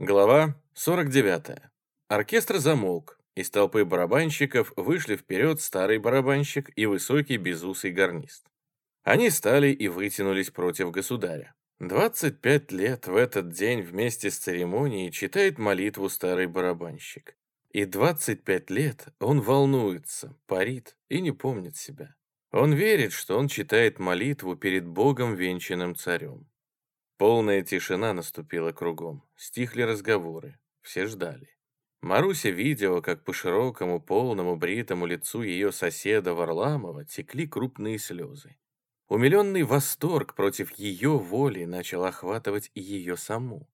Глава 49. Оркестр замолк. Из толпы барабанщиков вышли вперед старый барабанщик и высокий безусый гарнист. Они стали и вытянулись против государя. 25 лет в этот день вместе с церемонией читает молитву старый барабанщик. И 25 лет он волнуется, парит и не помнит себя. Он верит, что он читает молитву перед Богом венчанным царем. Полная тишина наступила кругом. Стихли разговоры. Все ждали. Маруся видела, как по широкому, полному, бритому лицу ее соседа Варламова текли крупные слезы. Умиленный восторг против ее воли начал охватывать и ее саму.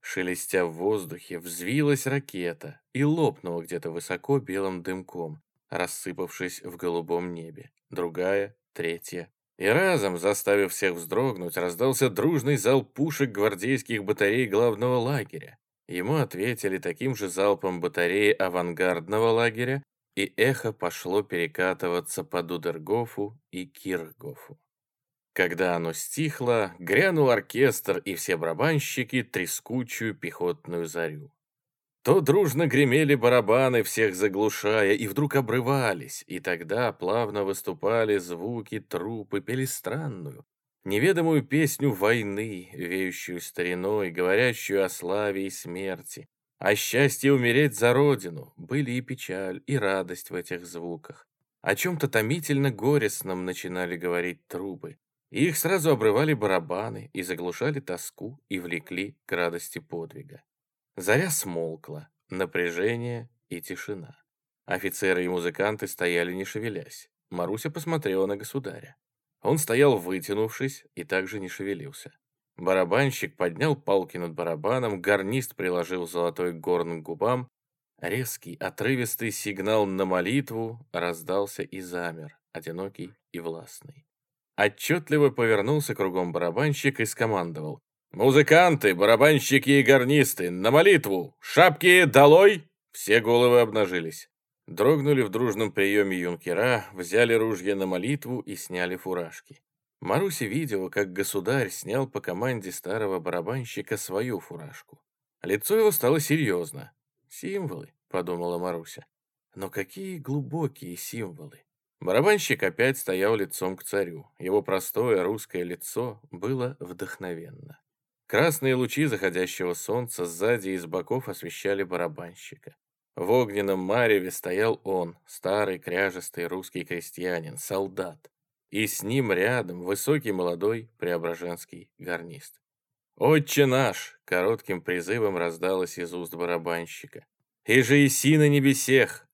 Шелестя в воздухе, взвилась ракета и лопнула где-то высоко белым дымком, рассыпавшись в голубом небе. Другая, третья, и разом, заставив всех вздрогнуть, раздался дружный залп пушек гвардейских батарей главного лагеря. Ему ответили таким же залпом батареи авангардного лагеря, и эхо пошло перекатываться по Дудергофу и Киргофу. Когда оно стихло, грянул оркестр и все барабанщики трескучую пехотную зарю. То дружно гремели барабаны, всех заглушая, и вдруг обрывались, и тогда плавно выступали звуки трупы, пели странную, неведомую песню войны, веющую стариной, говорящую о славе и смерти, о счастье умереть за родину. Были и печаль, и радость в этих звуках. О чем-то томительно горестном начинали говорить трубы. И их сразу обрывали барабаны, и заглушали тоску, и влекли к радости подвига. Заря смолкла, напряжение и тишина. Офицеры и музыканты стояли не шевелясь. Маруся посмотрела на государя. Он стоял вытянувшись и также не шевелился. Барабанщик поднял палки над барабаном, гарнист приложил золотой горн к губам. Резкий, отрывистый сигнал на молитву раздался и замер, одинокий и властный. Отчетливо повернулся кругом барабанщик и скомандовал. «Музыканты, барабанщики и гарнисты, на молитву! Шапки долой!» Все головы обнажились. Дрогнули в дружном приеме юнкера, взяли ружья на молитву и сняли фуражки. Маруся видела, как государь снял по команде старого барабанщика свою фуражку. Лицо его стало серьезно. «Символы», — подумала Маруся. «Но какие глубокие символы!» Барабанщик опять стоял лицом к царю. Его простое русское лицо было вдохновенно. Красные лучи заходящего солнца сзади и с боков освещали барабанщика. В огненном мареве стоял он, старый кряжестый русский крестьянин, солдат. И с ним рядом высокий молодой преображенский гарнист. «Отче наш!» — коротким призывом раздалось из уст барабанщика. «И же иси на небесех!»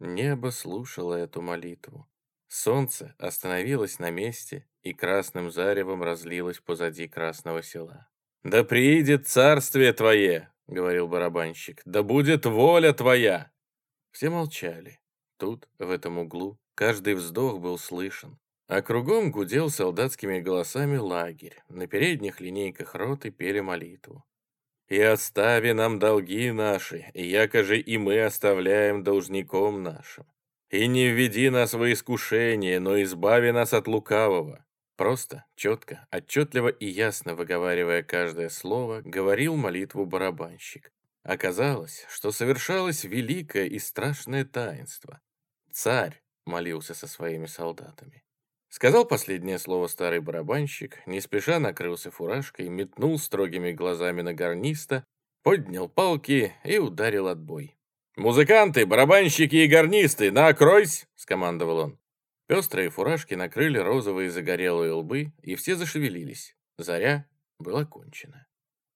Небо слушало эту молитву. Солнце остановилось на месте и красным заревом разлилось позади красного села. «Да приидет царствие твое!» — говорил барабанщик. «Да будет воля твоя!» Все молчали. Тут, в этом углу, каждый вздох был слышен. А кругом гудел солдатскими голосами лагерь. На передних линейках роты пели молитву. «И остави нам долги наши, якоже и мы оставляем должником нашим. И не введи нас во искушение, но избави нас от лукавого». Просто, четко, отчетливо и ясно выговаривая каждое слово, говорил молитву барабанщик. Оказалось, что совершалось великое и страшное таинство. Царь молился со своими солдатами. Сказал последнее слово старый барабанщик, не спеша накрылся фуражкой, метнул строгими глазами на гарниста, поднял палки и ударил отбой. «Музыканты, барабанщики и гарнисты, накройсь!» — скомандовал он. Пестрые фуражки накрыли розовые загорелые лбы, и все зашевелились. Заря была кончена.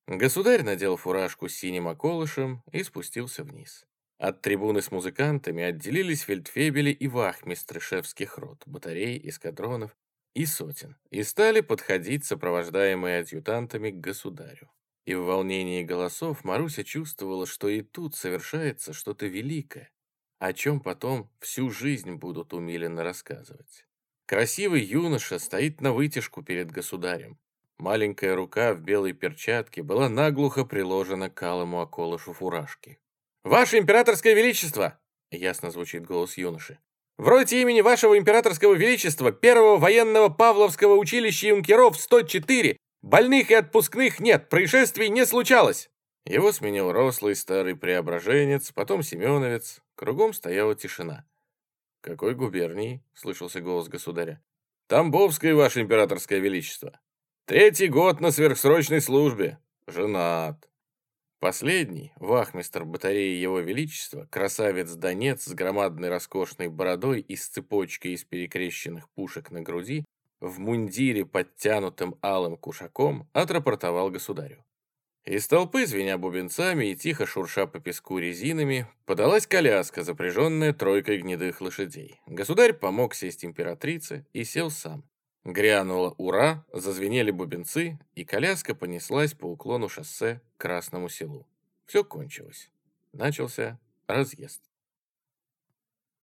Государь надел фуражку с синим околышем и спустился вниз. От трибуны с музыкантами отделились фельдфебели и вахмистры шефских рот, батарей, эскадронов и сотен, и стали подходить, сопровождаемые адъютантами, к государю. И в волнении голосов Маруся чувствовала, что и тут совершается что-то великое, о чем потом всю жизнь будут умиленно рассказывать. Красивый юноша стоит на вытяжку перед государем. Маленькая рука в белой перчатке была наглухо приложена к алому околышу фуражки. «Ваше императорское величество!» — ясно звучит голос юноши. «В роте имени вашего императорского величества первого военного Павловского училища юнкеров 104 больных и отпускных нет, происшествий не случалось!» Его сменил рослый старый преображенец, потом семеновец. Кругом стояла тишина. «Какой губернии?» — слышался голос государя. «Тамбовское, ваше императорское величество. Третий год на сверхсрочной службе. Женат». Последний, вахмистр батареи Его Величества, красавец-донец с громадной роскошной бородой и с цепочкой из перекрещенных пушек на груди, в мундире, подтянутым алым кушаком, отрапортовал государю. Из толпы, звеня бубенцами и тихо шурша по песку резинами, подалась коляска, запряженная тройкой гнедых лошадей. Государь помог сесть императрице и сел сам. Грянуло «Ура!», зазвенели бубенцы, и коляска понеслась по уклону шоссе к Красному селу. Все кончилось. Начался разъезд.